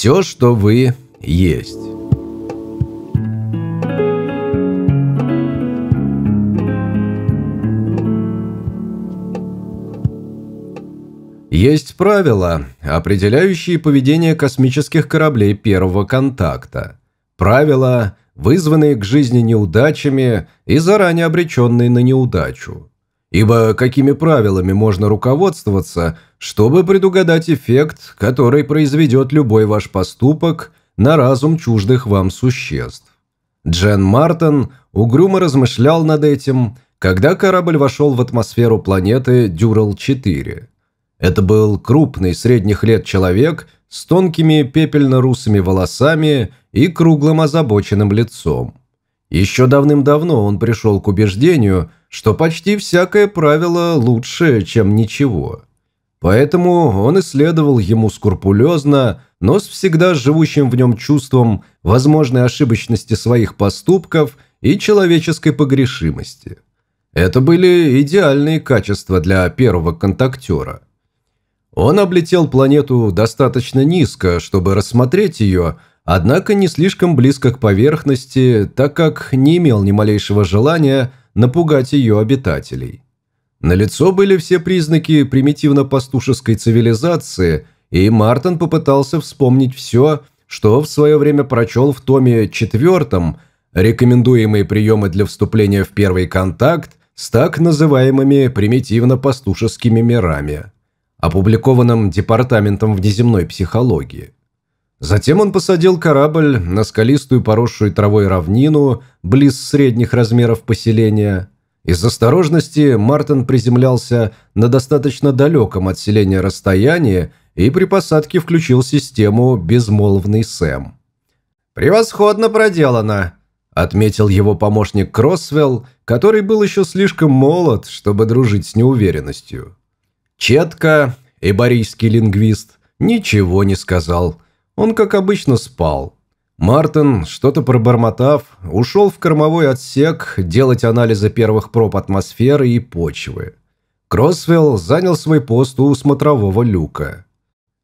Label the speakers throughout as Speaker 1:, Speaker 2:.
Speaker 1: Все, что вы есть. Есть правила, определяющие поведение космических кораблей первого контакта. Правила, вызванные к жизни неудачами и заранее обреченные на неудачу. Ибо какими правилами можно руководствоваться, чтобы предугадать эффект, который произведет любой ваш поступок на разум чуждых вам существ? Джен Мартин угрюмо размышлял над этим, когда корабль вошел в атмосферу планеты Дюрал-4. Это был крупный средних лет человек с тонкими пепельно-русыми волосами и круглым озабоченным лицом. Еще давным-давно он пришел к убеждению, что почти всякое правило лучше, чем ничего. Поэтому он исследовал ему скрупулезно, но с всегда живущим в нем чувством возможной ошибочности своих поступков и человеческой погрешимости. Это были идеальные качества для первого контактера. Он облетел планету достаточно низко, чтобы рассмотреть ее, однако не слишком близко к поверхности, так как не имел ни малейшего желания напугать ее обитателей. На лицо были все признаки примитивно-пастушеской цивилизации, и Мартин попытался вспомнить все, что в свое время прочел в томе четвертом «Рекомендуемые приемы для вступления в первый контакт с так называемыми примитивно-пастушескими мирами», опубликованном Департаментом внеземной психологии. Затем он посадил корабль на скалистую поросшую травой равнину, близ средних размеров поселения. Из осторожности Мартин приземлялся на достаточно далеком от селения расстоянии и при посадке включил систему «Безмолвный Сэм». «Превосходно проделано», – отметил его помощник Кросвелл, который был еще слишком молод, чтобы дружить с неуверенностью. Четко, эборийский лингвист, ничего не сказал – он, как обычно, спал. Мартин, что-то пробормотав, ушел в кормовой отсек делать анализы первых проб атмосферы и почвы. Кросвелл занял свой пост у смотрового люка.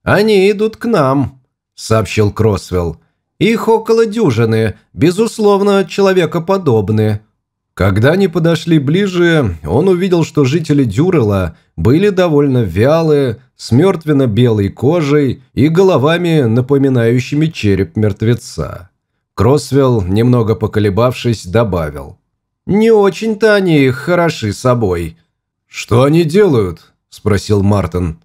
Speaker 1: «Они идут к нам», – сообщил Кросвелл. «Их около дюжины, безусловно, человекоподобные. Когда они подошли ближе, он увидел, что жители Дюрела были довольно вялые, с мертвенно-белой кожей и головами, напоминающими череп мертвеца. Кросвелл, немного поколебавшись, добавил. «Не очень-то они хороши собой». «Что они делают?» – спросил Мартин.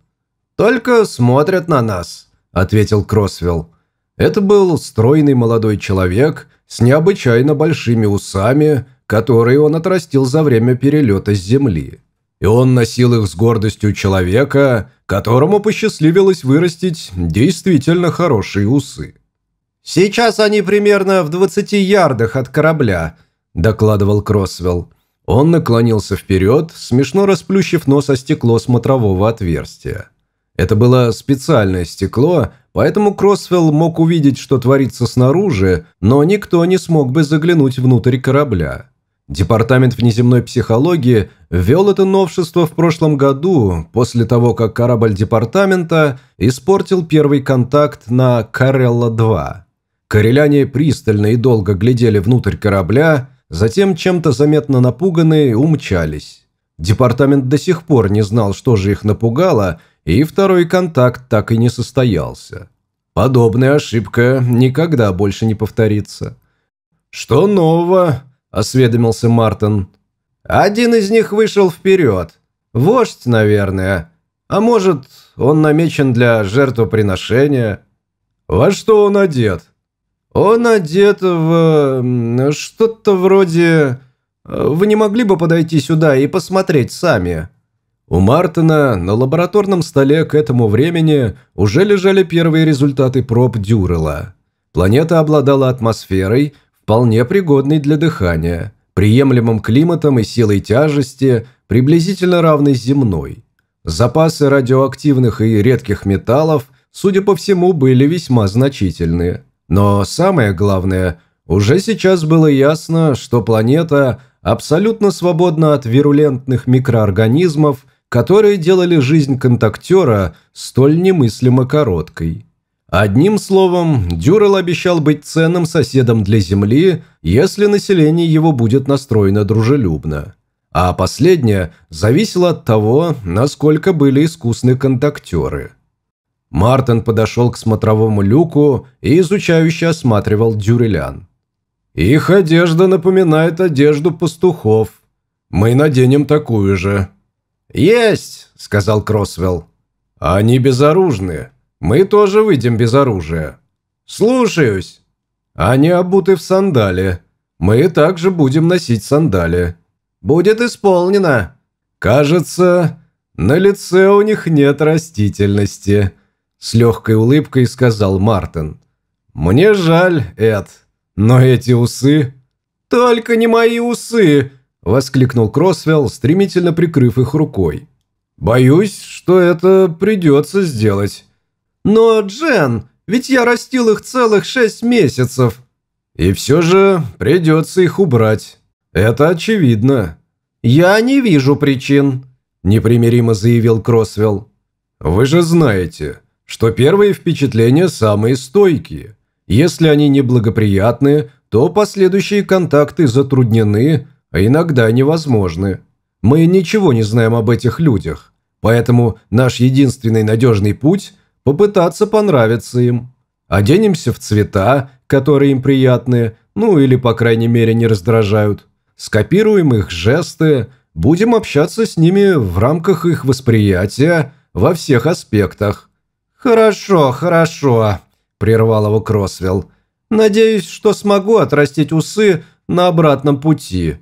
Speaker 1: «Только смотрят на нас», – ответил Кросвелл. Это был стройный молодой человек с необычайно большими усами, которые он отрастил за время перелета с Земли. И он носил их с гордостью человека, которому посчастливилось вырастить действительно хорошие усы. «Сейчас они примерно в 20 ярдах от корабля», – докладывал Кросвелл. Он наклонился вперед, смешно расплющив нос о стекло смотрового отверстия. Это было специальное стекло, поэтому Кросвелл мог увидеть, что творится снаружи, но никто не смог бы заглянуть внутрь корабля. Департамент внеземной психологии ввел это новшество в прошлом году, после того, как корабль департамента испортил первый контакт на Карелла-2. Кореляне пристально и долго глядели внутрь корабля, затем чем-то заметно напуганные умчались. Департамент до сих пор не знал, что же их напугало, и второй контакт так и не состоялся. Подобная ошибка никогда больше не повторится. «Что нового?» – осведомился Мартин. «Один из них вышел вперед. Вождь, наверное. А может, он намечен для жертвоприношения?» «Во что он одет?» «Он одет в... что-то вроде... Вы не могли бы подойти сюда и посмотреть сами?» У Мартина на лабораторном столе к этому времени уже лежали первые результаты проб Дюрела. Планета обладала атмосферой, вполне пригодный для дыхания, приемлемым климатом и силой тяжести, приблизительно равной земной. Запасы радиоактивных и редких металлов, судя по всему, были весьма значительные. Но самое главное, уже сейчас было ясно, что планета абсолютно свободна от вирулентных микроорганизмов, которые делали жизнь контактера столь немыслимо короткой. Одним словом, Дюрал обещал быть ценным соседом для Земли, если население его будет настроено дружелюбно. А последнее зависело от того, насколько были искусны контактеры. Мартин подошел к смотровому люку и изучающе осматривал дюрелян. «Их одежда напоминает одежду пастухов. Мы наденем такую же».
Speaker 2: «Есть!» – сказал Кросвелл.
Speaker 1: «Они безоружны. Мы тоже выйдем без оружия».
Speaker 2: «Слушаюсь».
Speaker 1: «Они обуты в сандали. Мы также будем носить сандали».
Speaker 2: «Будет исполнено».
Speaker 1: «Кажется, на лице у них нет растительности», с легкой улыбкой сказал Мартин. «Мне жаль, Эд, но эти усы...»
Speaker 2: «Только не мои усы!» – воскликнул Кросвелл, стремительно прикрыв их рукой.
Speaker 1: «Боюсь, что это придется сделать».
Speaker 2: «Но, Джен, ведь я растил их целых шесть месяцев».
Speaker 1: «И все же придется их убрать. Это очевидно».
Speaker 2: «Я не вижу причин», – непримиримо заявил Кросвелл.
Speaker 1: «Вы же знаете, что первые впечатления самые стойкие. Если они неблагоприятны, то последующие контакты затруднены, а иногда невозможны. Мы ничего не знаем об этих людях, поэтому наш единственный надежный путь – попытаться понравиться им. Оденемся в цвета, которые им приятны, ну или, по крайней мере, не раздражают. Скопируем их жесты, будем общаться с ними в рамках их восприятия во всех аспектах.
Speaker 2: «Хорошо, хорошо», – прервал его Кросвелл. «Надеюсь, что смогу отрастить усы на обратном пути».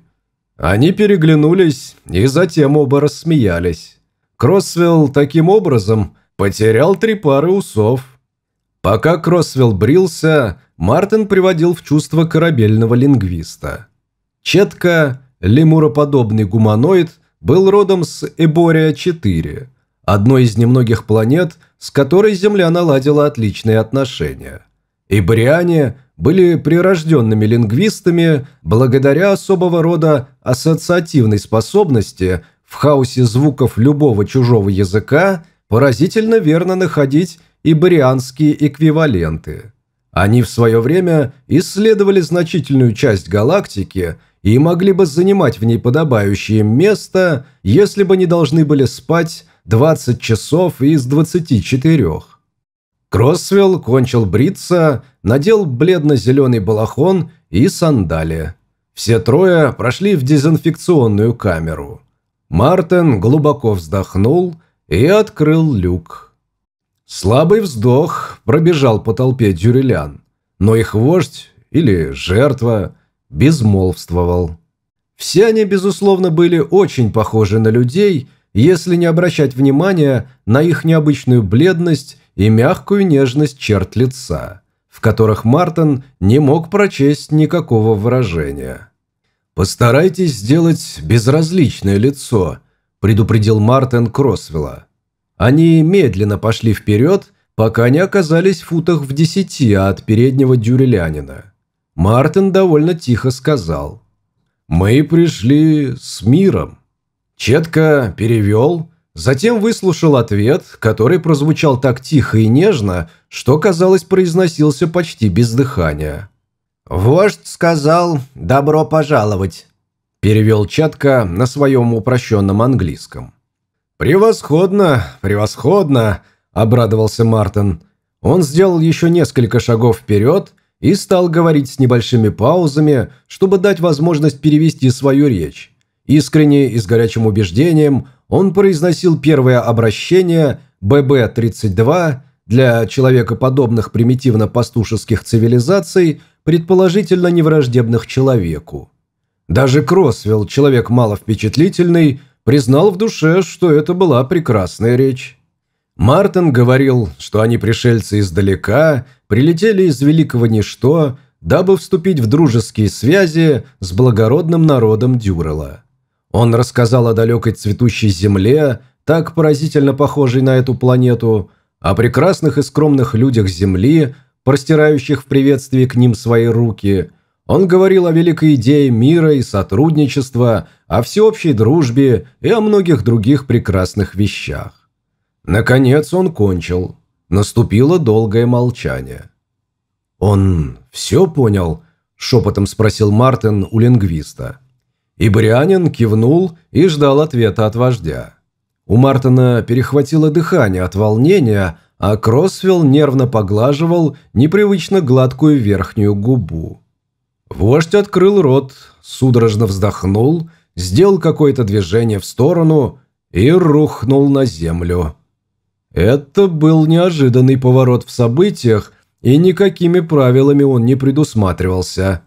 Speaker 1: Они переглянулись и затем оба рассмеялись. Кросвелл таким образом потерял три пары усов. Пока Кросвелл брился, Мартин приводил в чувство корабельного лингвиста. Четко, лемуроподобный гуманоид, был родом с Эбория-4, одной из немногих планет – с которой Земля наладила отличные отношения. Ибриане были прирожденными лингвистами благодаря особого рода ассоциативной способности в хаосе звуков любого чужого языка поразительно верно находить ибрианские эквиваленты. Они в свое время исследовали значительную часть галактики и могли бы занимать в ней подобающее место, если бы не должны были спать 20 часов из 24. Кросвелл кончил бриться, надел бледно-зеленый балахон и сандали. Все трое прошли в дезинфекционную камеру. Мартин глубоко вздохнул и открыл люк. Слабый вздох пробежал по толпе дюрелян, но их вождь или жертва безмолвствовал. Все они, безусловно, были очень похожи на людей – если не обращать внимания на их необычную бледность и мягкую нежность черт лица, в которых Мартин не мог прочесть никакого выражения. «Постарайтесь сделать безразличное лицо», – предупредил Мартин Кросвелла. Они медленно пошли вперед, пока не оказались в футах в десяти от переднего дюрелянина. Мартин довольно тихо сказал. «Мы пришли с миром». Четко перевел, затем выслушал ответ, который прозвучал так тихо и нежно, что, казалось, произносился почти без дыхания.
Speaker 2: «Вождь сказал «добро пожаловать», – перевел Четко на своем упрощенном английском.
Speaker 1: «Превосходно, превосходно», – обрадовался Мартин. Он сделал еще несколько шагов вперед и стал говорить с небольшими паузами, чтобы дать возможность перевести свою речь. Искренне и с горячим убеждением он произносил первое обращение ББ-32 для человекоподобных примитивно-пастушеских цивилизаций, предположительно невраждебных человеку. Даже Кросвелл, человек маловпечатлительный, признал в душе, что это была прекрасная речь. Мартин говорил, что они пришельцы издалека, прилетели из великого ничто, дабы вступить в дружеские связи с благородным народом Дюрела. Он рассказал о далекой цветущей земле, так поразительно похожей на эту планету, о прекрасных и скромных людях Земли, простирающих в приветствии к ним свои руки. Он говорил о великой идее мира и сотрудничества, о всеобщей дружбе и о многих других прекрасных вещах. Наконец он кончил. Наступило долгое молчание. «Он все понял?» – шепотом спросил Мартин у лингвиста. Ибрианин кивнул и ждал ответа от вождя. У Мартина перехватило дыхание от волнения, а Кросвелл нервно поглаживал непривычно гладкую верхнюю губу. Вождь открыл рот, судорожно вздохнул, сделал какое-то движение в сторону и рухнул на землю. Это был неожиданный поворот в событиях, и никакими правилами он не предусматривался.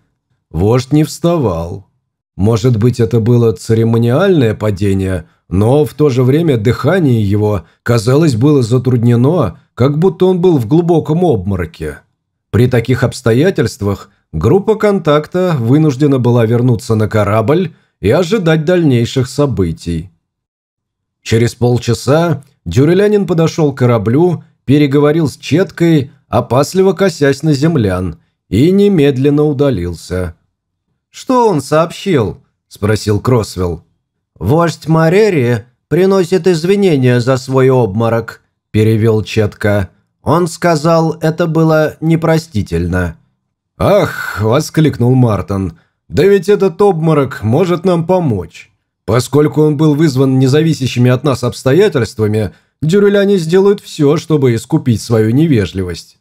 Speaker 1: Вождь не вставал. Может быть, это было церемониальное падение, но в то же время дыхание его, казалось, было затруднено, как будто он был в глубоком обмороке. При таких обстоятельствах группа контакта вынуждена была вернуться на корабль и ожидать дальнейших событий. Через полчаса Дюрелянин подошел к кораблю, переговорил с Четкой, опасливо косясь на землян, и немедленно удалился.
Speaker 2: «Что он сообщил?» – спросил Кросвелл.
Speaker 3: «Вождь Марери приносит извинения за свой обморок», – перевел Четко. «Он сказал, это было непростительно».
Speaker 1: «Ах!» – воскликнул Мартин. «Да ведь этот обморок может нам помочь. Поскольку он был вызван независящими от нас обстоятельствами, дюрюляне сделают все, чтобы искупить свою невежливость».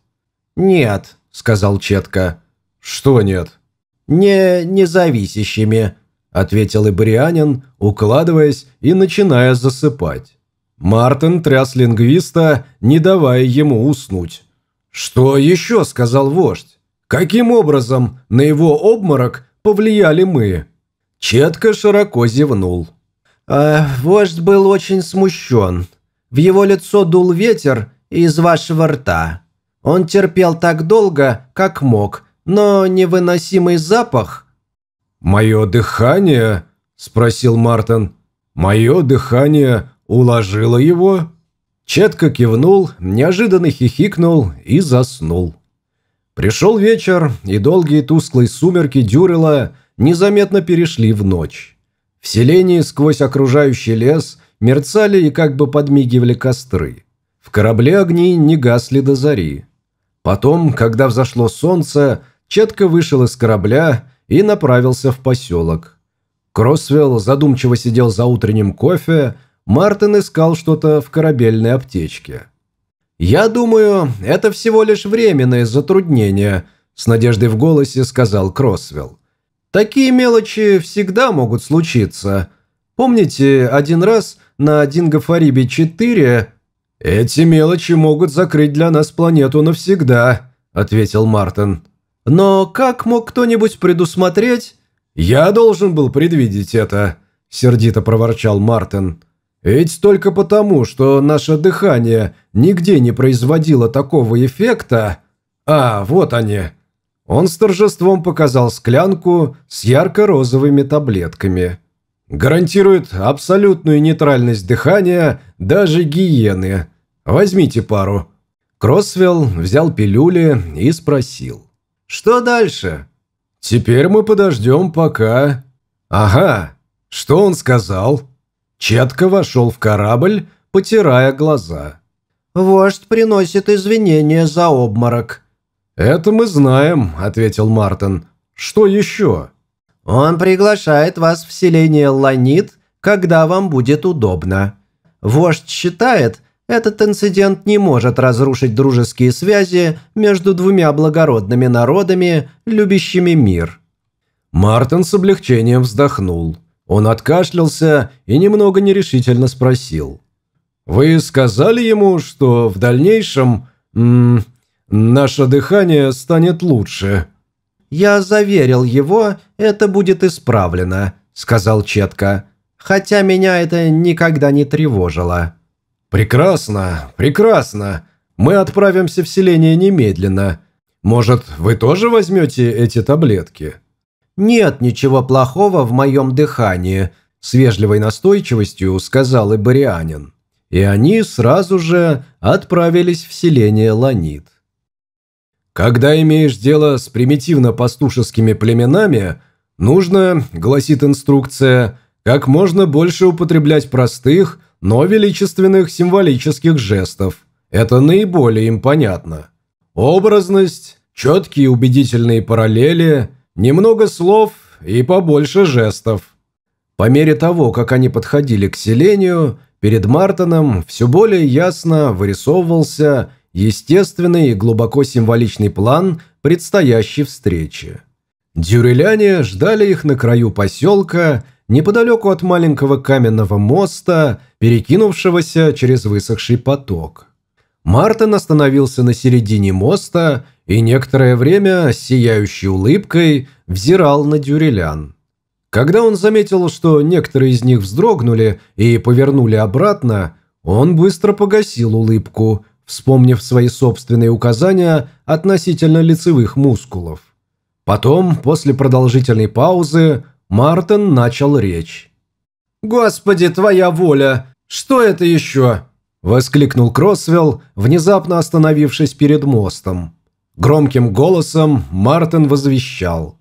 Speaker 3: «Нет», – сказал Четко.
Speaker 1: «Что нет?»
Speaker 3: «Не независящими», – ответил Ибрианин, укладываясь и начиная засыпать.
Speaker 1: Мартин тряс лингвиста, не давая ему уснуть. «Что еще?» – сказал вождь. «Каким образом на его обморок повлияли мы?» Четко широко зевнул.
Speaker 3: «Э, «Вождь был очень смущен. В его лицо дул ветер из вашего рта. Он терпел так долго, как мог, но невыносимый запах...»
Speaker 1: «Мое дыхание?» – спросил Мартин. «Мое дыхание уложило его?» Четко кивнул, неожиданно хихикнул и заснул. Пришел вечер, и долгие тусклые сумерки Дюрела незаметно перешли в ночь. В селении сквозь окружающий лес мерцали и как бы подмигивали костры. В корабле огни не гасли до зари. Потом, когда взошло солнце, Четко вышел из корабля и направился в поселок. Кросвелл задумчиво сидел за утренним кофе, Мартин искал что-то в корабельной аптечке. «Я думаю, это всего лишь временное затруднение», – с надеждой в голосе сказал Кросвелл. Такие мелочи всегда могут случиться. Помните, один раз на Дингофарибе-4 «Эти мелочи могут закрыть для нас планету навсегда», – ответил Мартин. «Но как мог кто-нибудь предусмотреть?» «Я должен был предвидеть это», – сердито проворчал Мартин. «Ведь только потому, что наше дыхание нигде не производило такого эффекта...» «А, вот они», он с торжеством показал склянку с ярко-розовыми таблетками. Гарантирует абсолютную нейтральность дыхания даже гиены. Возьмите пару. Кросвелл взял пилюли и спросил. «Что дальше?» «Теперь мы подождем, пока...» «Ага. Что он сказал?» Четко вошел в корабль, потирая глаза.
Speaker 3: «Вождь приносит извинения за обморок»,
Speaker 1: «Это мы знаем», – ответил Мартин. «Что еще?»
Speaker 3: «Он приглашает вас в селение Ланит, когда вам будет удобно. Вождь считает, этот инцидент не может разрушить дружеские связи между двумя благородными народами, любящими мир».
Speaker 1: Мартин с облегчением вздохнул. Он откашлялся и немного нерешительно спросил. «Вы сказали ему, что в дальнейшем... М -м, Наше дыхание станет лучше».
Speaker 3: «Я заверил его, это будет исправлено», – сказал Четко. «Хотя меня это никогда не тревожило».
Speaker 1: «Прекрасно, прекрасно. Мы отправимся в селение немедленно. Может, вы тоже возьмете эти таблетки?»
Speaker 3: «Нет ничего плохого в моем дыхании», – с вежливой настойчивостью сказал Ибарианин. И они сразу же отправились в селение Ланит.
Speaker 1: Когда имеешь дело с примитивно-пастушескими племенами, нужно, гласит инструкция, как можно больше употреблять простых, но величественных символических жестов. Это наиболее им понятно. Образность, четкие убедительные параллели, немного слов и побольше жестов. По мере того, как они подходили к селению, перед Мартоном все более ясно вырисовывался естественный и глубоко символичный план предстоящей встречи. Дюреляне ждали их на краю поселка, неподалеку от маленького каменного моста, перекинувшегося через высохший поток. Мартин остановился на середине моста и некоторое время, сияющей улыбкой, взирал на дюрелян. Когда он заметил, что некоторые из них вздрогнули и повернули обратно, он быстро погасил улыбку, вспомнив свои собственные указания относительно лицевых мускулов. Потом, после продолжительной паузы, Мартин начал речь.
Speaker 2: «Господи, твоя воля! Что это еще?»
Speaker 1: – воскликнул Кросвелл, внезапно остановившись перед мостом. Громким голосом Мартин возвещал.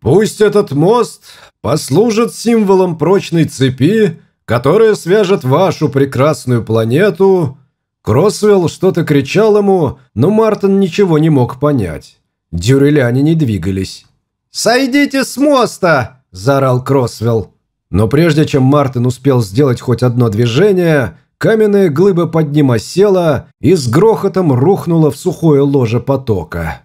Speaker 1: «Пусть этот мост послужит символом прочной цепи, которая свяжет вашу прекрасную планету». Кросвелл что-то кричал ему, но Мартин ничего не мог понять. Дюреляне не двигались.
Speaker 2: «Сойдите с моста!» – заорал Кросвелл.
Speaker 1: Но прежде чем Мартин успел сделать хоть одно движение, каменная глыба под ним осела и с грохотом рухнула в сухое ложе потока.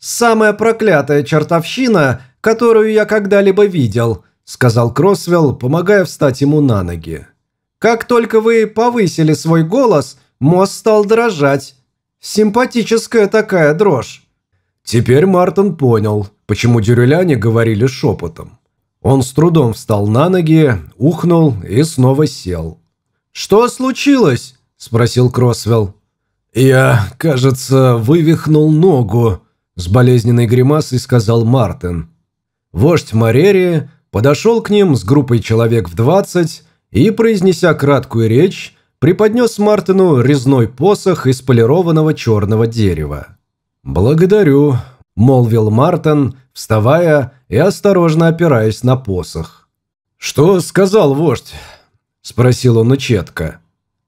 Speaker 2: «Самая проклятая чертовщина, которую я когда-либо видел», – сказал Кросвелл, помогая встать ему на ноги. «Как только вы повысили свой голос, мост стал дрожать. Симпатическая такая дрожь».
Speaker 1: Теперь Мартин понял, почему дюреляне говорили шепотом. Он с трудом встал на ноги, ухнул и снова сел.
Speaker 2: «Что случилось?» – спросил Кросвелл.
Speaker 1: «Я, кажется, вывихнул ногу», – с болезненной гримасой сказал Мартин. Вождь Марери подошел к ним с группой человек в двадцать и, произнеся краткую речь, преподнес Мартину резной посох из полированного черного дерева. «Благодарю», – молвил Мартин, вставая и осторожно опираясь на посох. «Что сказал вождь?» – спросил он у Четка.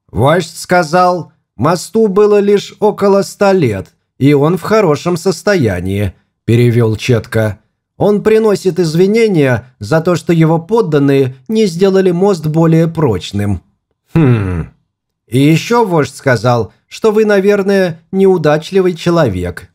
Speaker 2: «Вождь сказал, мосту было лишь около ста лет, и он в хорошем состоянии», – перевел Четко. «Он приносит извинения за то, что его подданные не сделали мост более прочным».
Speaker 1: «Хм...»
Speaker 2: «И еще вождь сказал, что вы, наверное, неудачливый человек».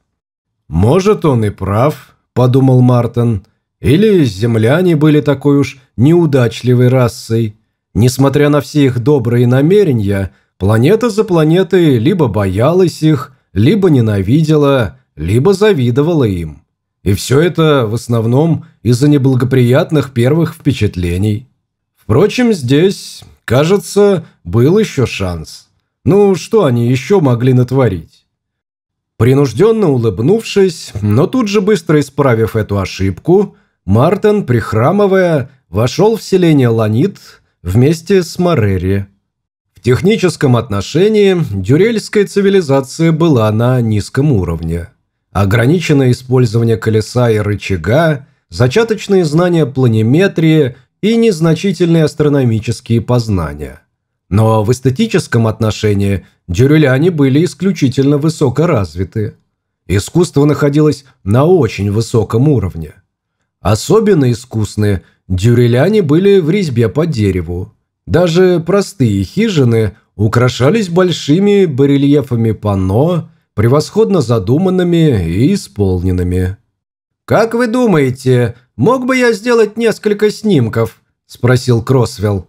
Speaker 1: «Может, он и прав», – подумал Мартин. «Или земляне были такой уж неудачливой расой. Несмотря на все их добрые намерения, планета за планетой либо боялась их, либо ненавидела, либо завидовала им. И все это в основном из-за неблагоприятных первых впечатлений. Впрочем, здесь, кажется, был еще шанс. Ну, что они еще могли натворить? Принужденно улыбнувшись, но тут же быстро исправив эту ошибку, Мартин, прихрамывая, вошел в селение Ланит вместе с Морери. В техническом отношении дюрельская цивилизация была на низком уровне. Ограниченное использование колеса и рычага, зачаточные знания планиметрии и незначительные астрономические познания. Но в эстетическом отношении дюреляне были исключительно высокоразвиты. Искусство находилось на очень высоком уровне. Особенно искусные дюреляне были в резьбе по дереву. Даже простые хижины украшались большими барельефами панно, превосходно задуманными и исполненными.
Speaker 2: «Как вы думаете, мог бы я сделать несколько снимков?» – спросил Кросвелл.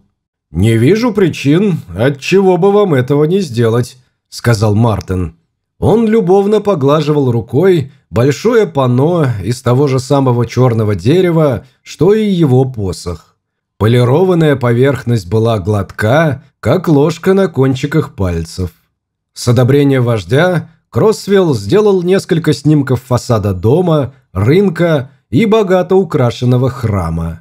Speaker 1: «Не вижу причин, от чего бы вам этого не сделать», – сказал Мартин. Он любовно поглаживал рукой большое панно из того же самого черного дерева, что и его посох. Полированная поверхность была гладка, как ложка на кончиках пальцев. С одобрения вождя Кросвелл сделал несколько снимков фасада дома, рынка и богато украшенного храма.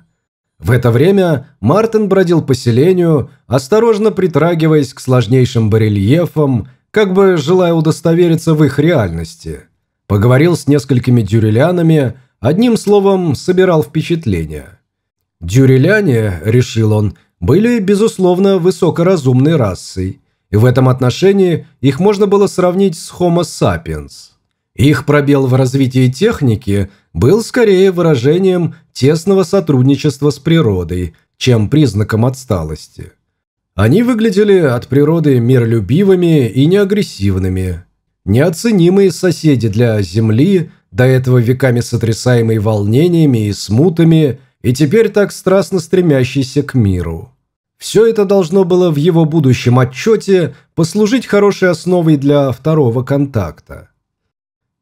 Speaker 1: В это время Мартин бродил по селению, осторожно притрагиваясь к сложнейшим барельефам, как бы желая удостовериться в их реальности. Поговорил с несколькими дюрелянами, одним словом, собирал впечатления. Дюреляне, решил он, были, безусловно, высокоразумной расой. и в этом отношении их можно было сравнить с Homo sapiens. Их пробел в развитии техники был скорее выражением тесного сотрудничества с природой, чем признаком отсталости. Они выглядели от природы миролюбивыми и неагрессивными. Неоценимые соседи для Земли, до этого веками сотрясаемые волнениями и смутами, и теперь так страстно стремящийся к миру. Все это должно было в его будущем отчете послужить хорошей основой для второго контакта.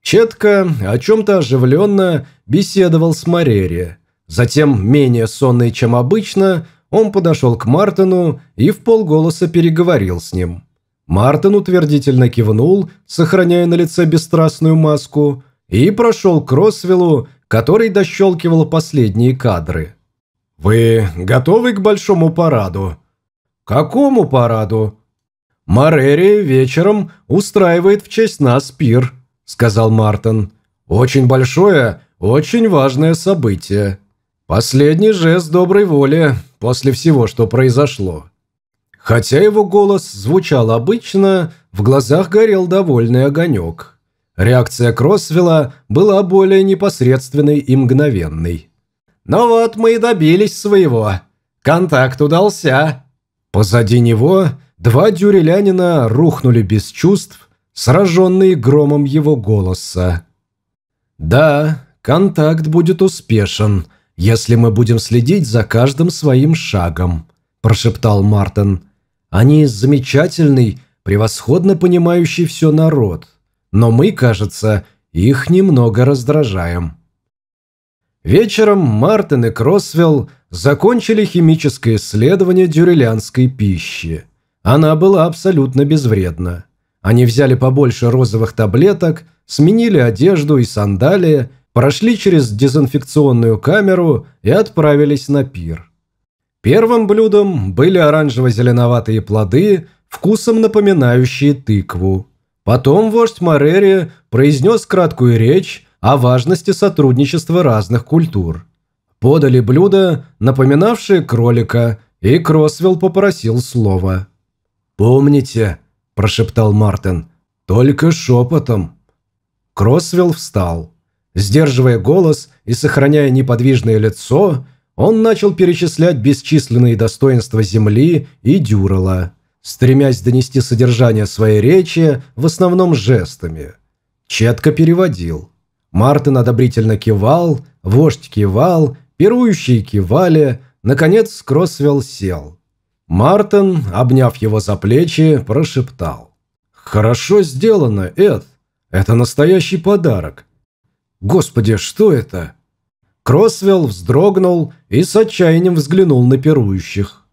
Speaker 1: Четко, о чем-то оживленно беседовал с Марери. Затем, менее сонный, чем обычно, он подошел к Мартину и в полголоса переговорил с ним. Мартин утвердительно кивнул, сохраняя на лице бесстрастную маску, и прошел к Росвиллу, который дощелкивал последние кадры. «Вы готовы к большому параду?» «Какому параду?» «Марери вечером устраивает в честь нас пир», – сказал Мартин. «Очень большое, очень важное событие. Последний жест доброй воли после всего, что произошло». Хотя его голос звучал обычно, в глазах горел довольный огонек. Реакция Кросвелла была более непосредственной и мгновенной. «Ну вот мы и добились своего. Контакт удался». Позади него два дюрелянина рухнули без чувств, сраженные громом его голоса. «Да, контакт будет успешен, если мы будем следить за каждым своим шагом», – прошептал Мартин. Они замечательный, превосходно понимающий все народ. Но мы, кажется, их немного раздражаем. Вечером Мартин и Кросвелл закончили химическое исследование дюрелянской пищи. Она была абсолютно безвредна. Они взяли побольше розовых таблеток, сменили одежду и сандалии, прошли через дезинфекционную камеру и отправились на пир. Первым блюдом были оранжево-зеленоватые плоды, вкусом напоминающие тыкву. Потом вождь Морери произнес краткую речь о важности сотрудничества разных культур. Подали блюдо, напоминавшее кролика, и Кросвелл попросил слова. «Помните», – прошептал Мартин, – «только шепотом». Кросвелл встал. Сдерживая голос и сохраняя неподвижное лицо – он начал перечислять бесчисленные достоинства Земли и Дюрала, стремясь донести содержание своей речи в основном жестами. Четко переводил. Мартин одобрительно кивал, вождь кивал, пирующие кивали, наконец Кросвелл сел. Мартин, обняв его за плечи, прошептал. «Хорошо сделано, Эд. Это настоящий подарок. Господи, что это?» Кросвелл вздрогнул и с отчаянием взглянул на пирующих.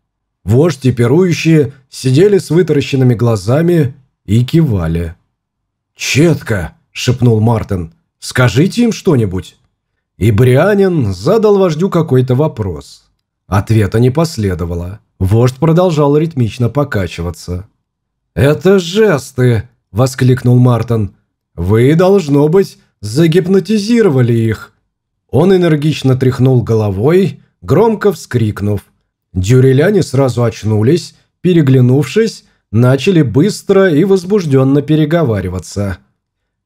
Speaker 1: Вождь и пирующие сидели с вытаращенными глазами и кивали. «Четко!» – шепнул Мартин. «Скажите им что-нибудь!» И Брианин задал вождю какой-то вопрос. Ответа не последовало. Вождь продолжал ритмично покачиваться. «Это жесты!» – воскликнул Мартин. «Вы, должно быть, загипнотизировали их!» Он энергично тряхнул головой, громко вскрикнув. Дюреляне сразу очнулись, переглянувшись, начали быстро и возбужденно переговариваться.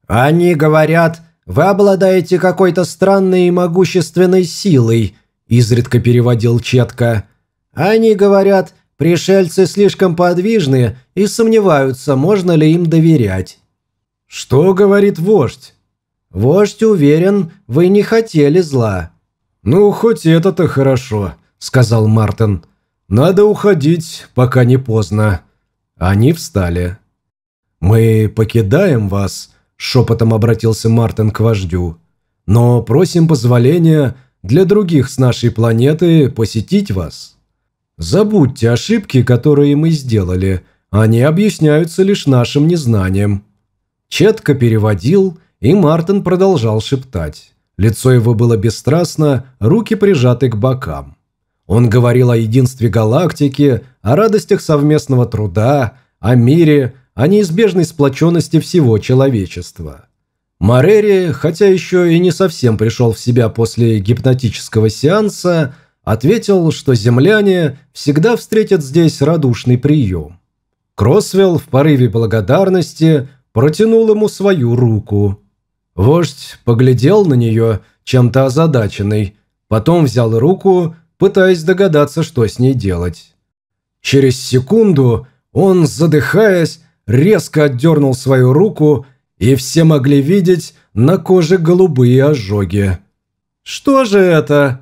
Speaker 1: «Они говорят, вы обладаете какой-то странной и могущественной силой», изредка переводил Четко. «Они говорят, пришельцы слишком подвижны и сомневаются, можно ли им доверять». «Что говорит вождь?» «Вождь уверен, вы не хотели зла». «Ну, хоть это-то хорошо», – сказал Мартин. «Надо уходить, пока не поздно». Они встали. «Мы покидаем вас», – шепотом обратился Мартин к вождю. «Но просим позволения для других с нашей планеты посетить вас. Забудьте ошибки, которые мы сделали. Они объясняются лишь нашим незнанием». Четко переводил – и Мартин продолжал шептать. Лицо его было бесстрастно, руки прижаты к бокам. Он говорил о единстве галактики, о радостях совместного труда, о мире, о неизбежной сплоченности всего человечества. Марери, хотя еще и не совсем пришел в себя после гипнотического сеанса, ответил, что земляне всегда встретят здесь радушный прием. Кросвелл в порыве благодарности протянул ему свою руку. Вождь поглядел на нее, чем-то озадаченный, потом взял руку, пытаясь догадаться, что с ней делать. Через секунду он, задыхаясь, резко отдернул свою руку, и все могли видеть на коже голубые ожоги. «Что же это?»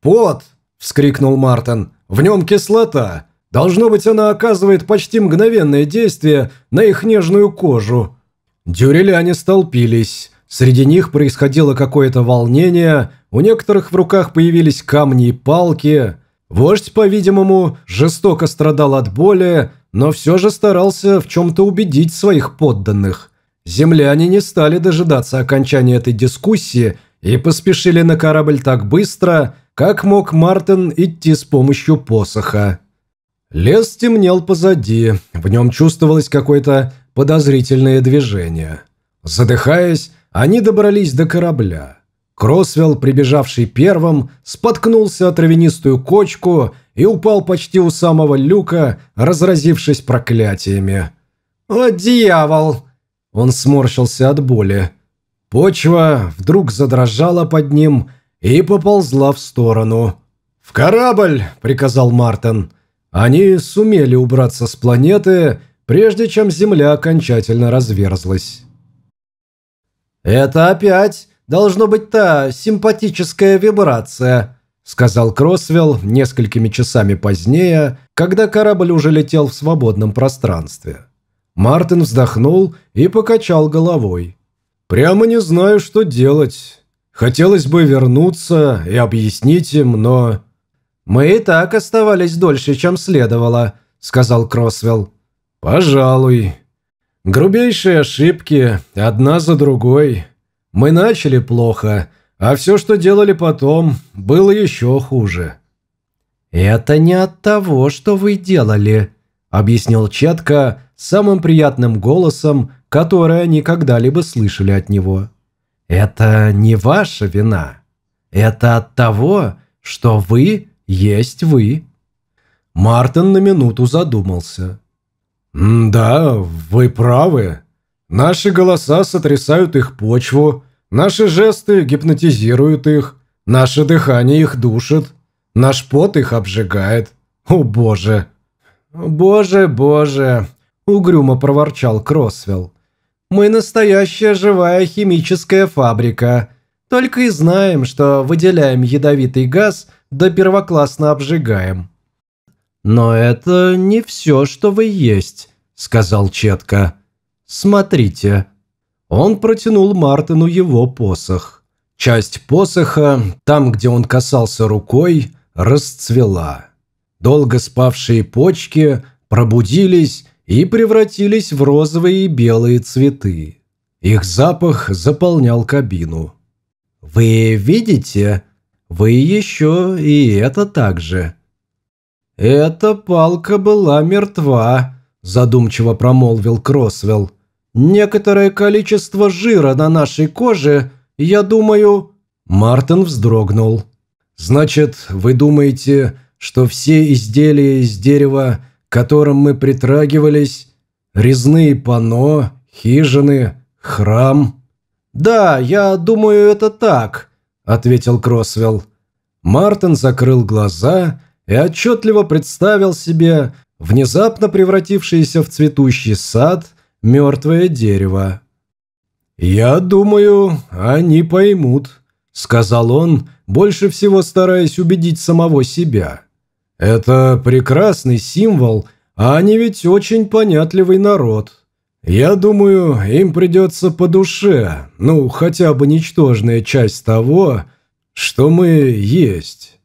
Speaker 1: «Пот!» – вскрикнул Мартин. «В нем кислота. Должно быть, она оказывает почти мгновенное действие на их нежную кожу». Дюреляне столпились. Среди них происходило какое-то волнение, у некоторых в руках появились камни и палки. Вождь, по-видимому, жестоко страдал от боли, но все же старался в чем-то убедить своих подданных. Земляне не стали дожидаться окончания этой дискуссии и поспешили на корабль так быстро, как мог Мартин идти с помощью посоха. Лес темнел позади, в нем чувствовалось какое-то подозрительное движение. Задыхаясь, они добрались до корабля. Кросвелл, прибежавший первым, споткнулся о травянистую кочку и упал почти у самого люка, разразившись проклятиями.
Speaker 2: «О, дьявол!»
Speaker 1: Он сморщился от боли. Почва вдруг задрожала под ним и поползла в сторону. «В корабль!» – приказал Мартин. Они сумели убраться с планеты, прежде чем Земля окончательно разверзлась.
Speaker 2: «Это опять должно быть та симпатическая вибрация», сказал Кросвелл несколькими часами позднее, когда корабль уже летел в свободном пространстве.
Speaker 1: Мартин вздохнул и покачал головой. «Прямо не знаю, что делать. Хотелось бы вернуться и объяснить им, но...»
Speaker 2: «Мы и так оставались дольше, чем следовало», – сказал Кросвелл.
Speaker 1: «Пожалуй. Грубейшие ошибки, одна за другой. Мы начали плохо, а все, что делали потом, было еще хуже».
Speaker 3: «Это не от того, что вы делали», – объяснил Четко самым приятным голосом, который они когда-либо слышали от него. «Это не ваша вина. Это от того, что вы есть вы».
Speaker 1: Мартин на минуту задумался. «Да, вы правы. Наши голоса сотрясают их почву, наши жесты гипнотизируют их, наше дыхание их душит, наш пот их обжигает. О боже!»
Speaker 2: «Боже, боже!» – угрюмо проворчал Кросвелл. «Мы настоящая живая химическая фабрика. Только и знаем, что выделяем ядовитый газ, да первоклассно обжигаем».
Speaker 3: «Но это не все, что вы есть», – сказал Четко. «Смотрите». Он протянул Мартину его посох. Часть посоха, там, где он касался рукой, расцвела. Долго спавшие почки пробудились и превратились в розовые и белые цветы. Их запах заполнял кабину. «Вы видите? Вы еще и это также». «Эта палка была мертва», – задумчиво промолвил Кросвелл. «Некоторое количество жира на нашей коже, я думаю...» Мартин вздрогнул. «Значит, вы думаете, что все изделия из дерева, которым мы притрагивались, резные панно, хижины, храм...» «Да, я думаю, это так», – ответил Кросвелл. Мартин закрыл глаза и отчетливо представил себе внезапно превратившееся в цветущий сад мертвое дерево. «Я думаю, они поймут», – сказал он, больше всего стараясь убедить самого себя. «Это прекрасный символ, а они ведь очень понятливый народ. Я думаю, им придется по душе, ну, хотя бы ничтожная часть того, что мы есть».